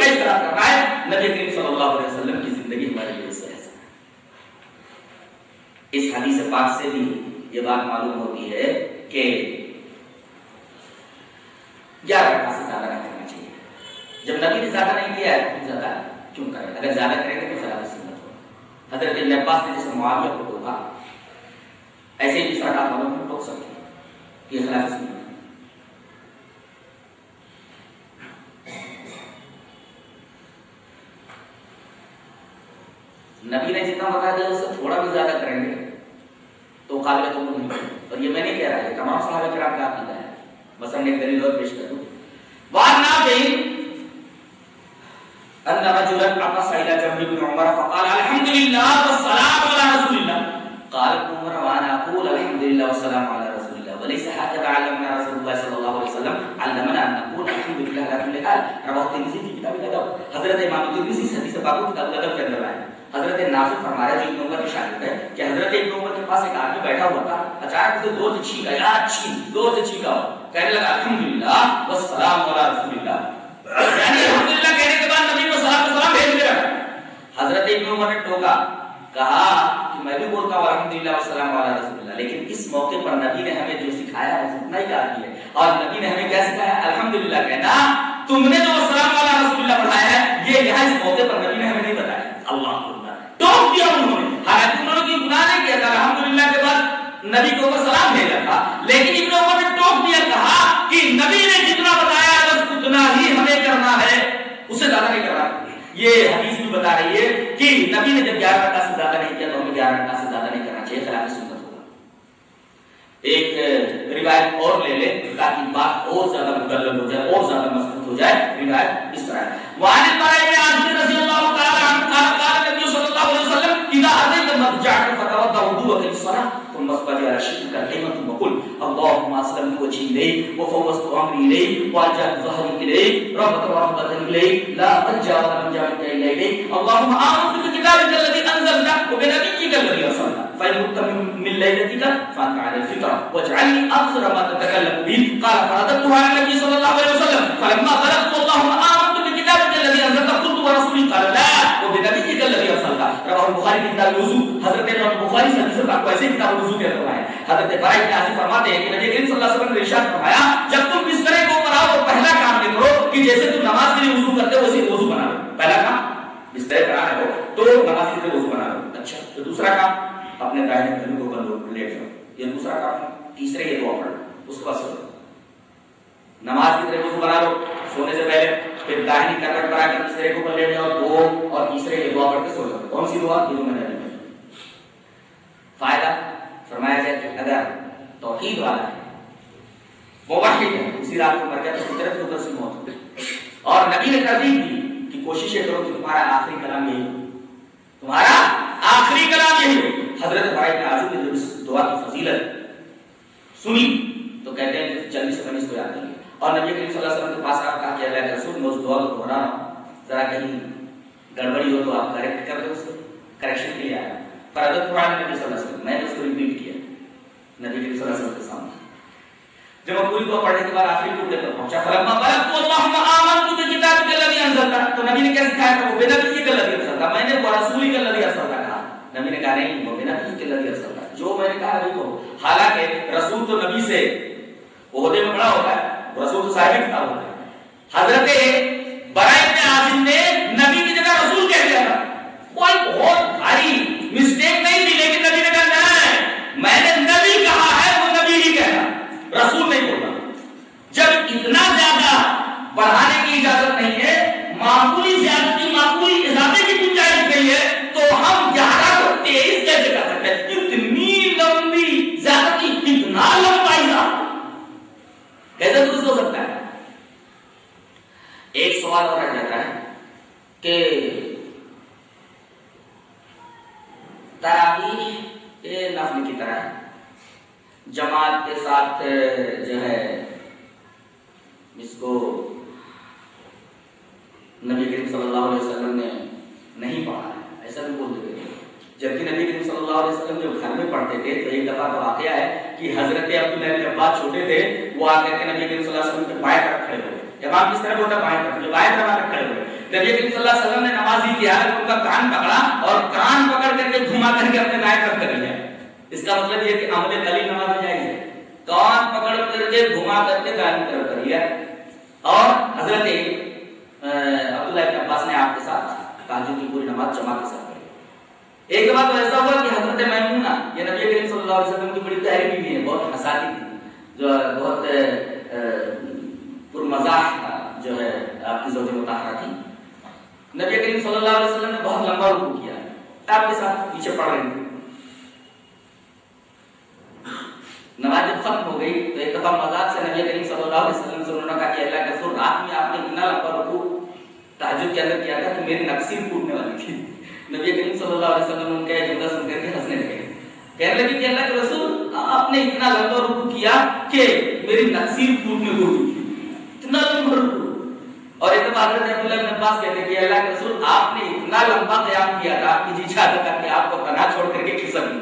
کئی طرح کا ہے نبی کریم صلی اللہ علیہ وسلم کی زندگی ہمارے لیے اس سے اس حدیث پاک سے بھی یہ بات معلوم ہوتی ہے کہ گیارہ رکھا سے زیادہ نہ کرنا چاہیے۔ جب نبی نے زیادہ نہیں کیا ہے، تو زیادہ کیوں کریں اگر زیادہ کریں گے تو زیادہ سنت ہو حضرت ابن عباس نے جسے معاملہ کو ہوگا ایسے ہی دوسرا کام والوں کو ٹوک سکتے یہ خلاف سنت نبی نے جتنا بتا دیا، اس سے تھوڑا بھی زیادہ کریں گے۔ تو قابل تو نہیں اور یہ میں نہیں کہہ رہا یہ تمام صحابہ کرام کا عقیدہ ہے۔ بس ہم نے ایک دلیل اور پیش کر دوں وعن نافع ان رجلا عطس الى جنب ابن عمر فقال الحمد لله والسلام على رسول الله قال، عمر وانا اقول الحمد لله والسلام على رسول الله وليس هكذا علمنا رسول الله صلى الله عليه وسلم. علمنا ان نقول الحمد لله على كل حال رواه الترمذي في كتاب الادب حضرت امام الترمذی اس حدیث پاک کو کتاب الادب کے اندر لائے حضرت نافع فرما رہے جو ابن عمر کی شاگرد ہے، کہ حضرت ابن عمر کے پاس ایک آدمی بیٹھا ہوا تھا، اچانک اسے دور سے چھینکا، یا چھین دور سے چھینکا ہوا، کہنے لگا، الحمدللہ، والسلام علی رسول اللہ. یعنی الحمدللہ کہنے کے بعد نبی کو سلام سلام بھیج دیا حضرت ابن عمر نے ٹوکا، کہا کہ میں بھی بولتا ہوں، الحمدللہ، والسلام علی رسول اللہ، لیکن اس موقع پر نبی نے ہمیں جو سکھایا ہے اتنا ہی کافی ہے۔ اور نبی نے ہمیں کیا سکھایا؟ الحمدللہ، کہنا، تم نے جو السلام علی رسول اللہ پڑھایا ہے، یہ یہاں اس موقع پر نبی نے ہمیں نہیں اللہ ٹوک دیا انہوں نے۔ حالانکہ انہوں نے گناہ نہیں کیا تھا۔ الحمدللہ کے بعد نبی کو سلام بھیجا تھا۔ لیکن ابن عمر نے ٹوک دیا، کہا کہ نبی نے جتنا بتایا بس اتنا ہی ہمیں کرنا ہے۔ اسے زیادہ نہیں کرنا۔ یہ حدیث بھی بتا رہی ہے کہ نبی نے جب گیارہ رکعت سے زیادہ نہیں کیا تو ہمیں گیارہ رکعت سے زیادہ نہیں کرنا چاہیے، خلاف سنت ہوگا ایک روایت اور لے لے تاکہ بات اور زیادہ مدلل ہو جائے، اور زیادہ مضبوط ہو جائے۔ روایت اس طرح ہے۔ وعن البراء بن عازب رضی اللہ للصلاه ثم اصبر على شقك الايمن وقل اللهم اسلمت وجهي اليك وفوضت امري اليك والجأت ظهري اليك رغبة ورهبة اليك لا ملجا ولا منجا منك الا اليك اللهم امنت بكتابك الذي انزلت وبنبيك الذي ارسلت فان مت من ليلتك فانت على الفطره واجعلني اخر ما تتكلم به قال فرددتها على النبي صلى الله عليه وسلم فلما بلغت اللهم امنت بكتابك الذي انزلت قلت ورسولي قال لا رواه البخاري في كتاب الوضوء. حضرت امام بخاری سے حدیث پاک کو ایسے کتاب الوضوء کے اندر ہے حضرت برائی بن عازب فرماتے ہیں کہ نبی کریم صلی اللہ علیہ وسلم نے ارشاد فرمایا، جب تم بستر کے اوپر آؤ تو پہلا کام یہ کرو کہ جیسے تم نماز کے لیے وضو کرتے ہو، ویسے وضو بنا لو۔ پہلا کام بستر پر آئے ہو تو نماز کے لیے وضو بنا لو۔ اچھا تو دوسرا کام اپنے دائیں گھر کو بند ہو لیٹ جاؤ یہ دوسرا کام ہے، تیسرے یہ دعا پڑھو اس کو سو۔ نماز کی طرح وضو بنا لو، سونے سے پہلے پھر داہنی کرکٹ پر آ کے تیسرے کو اوپر لیٹ جاؤ، دو اور تیسرے یہ دعا پڑھ کے سو جاؤ۔ کون سی دعا یہ میں نے فائدہ؟ فرمایا جائے کہ اگر توحید والا ہے موحد ہے، اسی رات کو مر گیا تو قدرت کے اوپر سے موت ہو اور نبی نے ترتیب دی کہ کوشش یہ کرو کہ تمہارا آخری کلام یہی ہو۔ تمہارا آخری کلام یہی ہو۔ حضرت بھائی نے عظیم نے جب اس دعا کی فضیلت سنی، تو کہتے ہیں کہ جلدی سے اس کو یاد کریے اور نبی کریم صلی اللہ علیہ وسلم کے پاس آپ کہا کہ اللہ کے رسول میں اس دعا کو دوہرا رہا ذرا کہیں گڑبڑی ہو تو آپ کریکٹ کر دو اس کو۔ کریکشن کے لیے آیا۔ فرضت قرآن نبی صلی اللہ علیہ وسلم میں نے اس کو ریپیٹ کیا۔ نبی کریم صلی اللہ علیہ وسلم کے سامنے۔ جب ہم پوری دعا پڑھنے کے بعد آخری ٹکڑے پر پہنچا، فلما بلغت اللهم آمنت بكتابك الذي انزلت۔ تو نبی نے کیا سکھایا تھا؟ وہ بنبی کے الذي ارسلت میں نے ورسولی کے الذي ارسلت کہا۔ نبی نے کہا، نہیں، وہ بنبی کے الذي ارسلت جو میں نے کہا وہی کہو حالانکہ رسول تو نبی سے عہدے میں بڑا ہوتا ہے۔ رسول تو صاحب کتاب ہوتے ہیں حضرت برائے ابن عاظم نے نبی کی جگہ رسول کہہ دیا تھا۔ کوئی بہت بھاری مسٹیک نہیں تھی، لیکن نبی نے کہا نہیں میں نے نبی کہا ہے، وہ نبی ہی کہہ رہا۔ رسول نہیں بول رہا۔ جب اتنا زیادہ بڑھانے کی اجازت نہیں ہے معمولی زیادتی معمولی کہ تراویح یہ نفل کی طرح ہے جماعت کے ساتھ جو ہے اس کو نبی کریم صلی اللہ علیہ وسلم نے نہیں پڑھا ہے، ایسا بھی بولتے تھے جبکہ نبی کریم صلی اللہ علیہ وسلم جب گھر میں پڑھتے تھے تو ایک دفعہ تو واقعہ ہے کہ حضرت عبداللہ بن عباس چھوٹے تھے، وہ آ کر کے نبی کریم صلی اللہ علیہ وسلم کے بائیں طرف کھڑے ہوئے امام کس طرف ہوتا ہے؟ بائیں طرف۔ جو بائیں طرف آ کر کھڑے ہوئے نبی کریم صلی اللہ علیہ وسلم نے نمازی کی حالت ان کا کان پکڑا اور کان پکڑ کر کے گھما کر کے اپنے دائیں طرف کر لیا۔ اس کا مطلب یہ کہ عمل قلیل نماز میں جائز ہے کان پکڑ کر کے گھما کر کے دائیں طرف کر لیا۔ اور حضرت عبداللہ ابن عباس نے آپ کے ساتھ تاجد کی پوری نماز جمع کے ساتھ پڑھی۔ ایک بات ایسا ہوا کہ حضرت میمونہ، یہ نبی کریم صلی اللہ علیہ وسلم کی بڑی تحریری بھی ہے، بہت ہنساتی تھی جو بہت پرمزاح جو ہے، آپ کی زوجہ مطالعہ تھی۔ نبی کریم صلی اللہ علیہ وسلم نے بہت لمبا رکوع کیا ہے۔ آپ کے ساتھ پیچھے پڑ رہے تھے نماز جب ختم ہو گئی تو ایک دفعہ مذاق سے نبی کریم صلی اللہ علیہ وسلم سے انہوں نے کہا کہ اللہ کے رسول رات میں آپ نے اتنا لمبا رکوع تہجد کے اندر کیا تھا کہ میری نقصیر ٹوٹنے والی تھی نبی کریم صلی اللہ علیہ وسلم ان کا یہ جملہ سن کر کے ہنسنے لگے۔ کہنے لگے کہ اللہ کے رسول آپ نے اتنا لمبا رکوع کیا کہ میری نقصیر ٹوٹنے کو ہوئی تھی۔ اتنا لمبا رکوع۔ اور ایک دفعہ حضرت عبداللہ بن عباس کہتے ہیں کہ اللہ کے رسول آپ نے اتنا لمبا قیام کیا تھا آپ کی جی چاہتا تھا کہ آپ کو تنہا چھوڑ کر کے کھسک لوں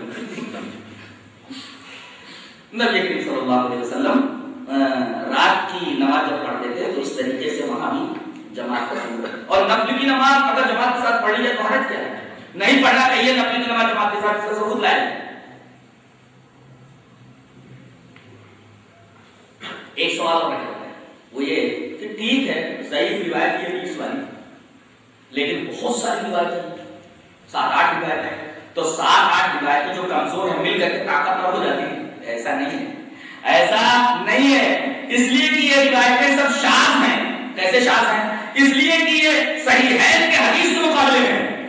نبی کریم صلی اللہ علیہ وسلم رات کی نماز جب پڑھتے تھے تو اس طریقے سے وہاں بھی جماعت پسند اور نفل کی نماز اگر جماعت کے ساتھ پڑھی جائے تو حرج کیا ہے؟ نہیں پڑھنا چاہیے نفل کی نماز جماعت کے ساتھ اس کا ثبوت لائے۔ ایک سوال اور رہ ہے وہ یہ ٹھیک ہے، ضعیف روایت یہ بیس والی لیکن بہت ساری روایتیں سات آٹھ روایتیں تو سات آٹھ روایتیں جو کمزور ہیں، مل کر کے طاقتور ہو جاتی ہیں۔ ایسا نہیں ہے۔ ایسا نہیں ہے۔ اس لیے کہ یہ روایتیں سب شاذ ہیں۔ کیسے شاذ ہیں؟ اس لیے کہ یہ صحیح ہے کے حدیث کے مقابلے میں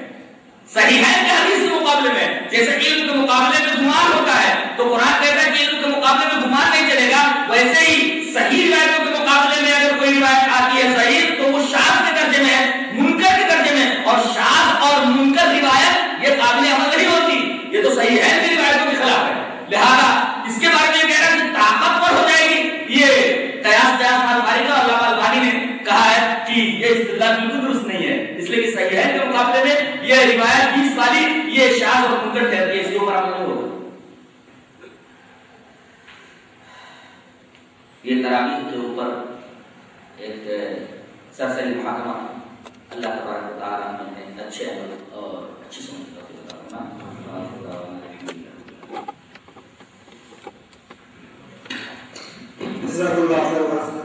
صحیح ہے کے حدیث کے مقابلے میں جیسے علم کے مقابلے میں گمان ہوتا ہے، تو قرآن کہتا ہے کہ علم کے مقابلے میں گمان نہیں چلے گا۔ ویسے ہی صحیح روایتوں استدلال بالکل درست نہیں ہے۔ اس لیے کہ صحیح ہے کے مقابلے میں یہ روایت کی سالی یہ شاذ اور منکر ٹھہرتی ہے اس کے اوپر عمل نہیں ہوتا۔ یہ تراویح کے اوپر ایک سرسری محاکمہ اللہ تبارک و تعالیٰ نے اچھے عمل اور اچھی سمجھ کا جزاک اللہ خیر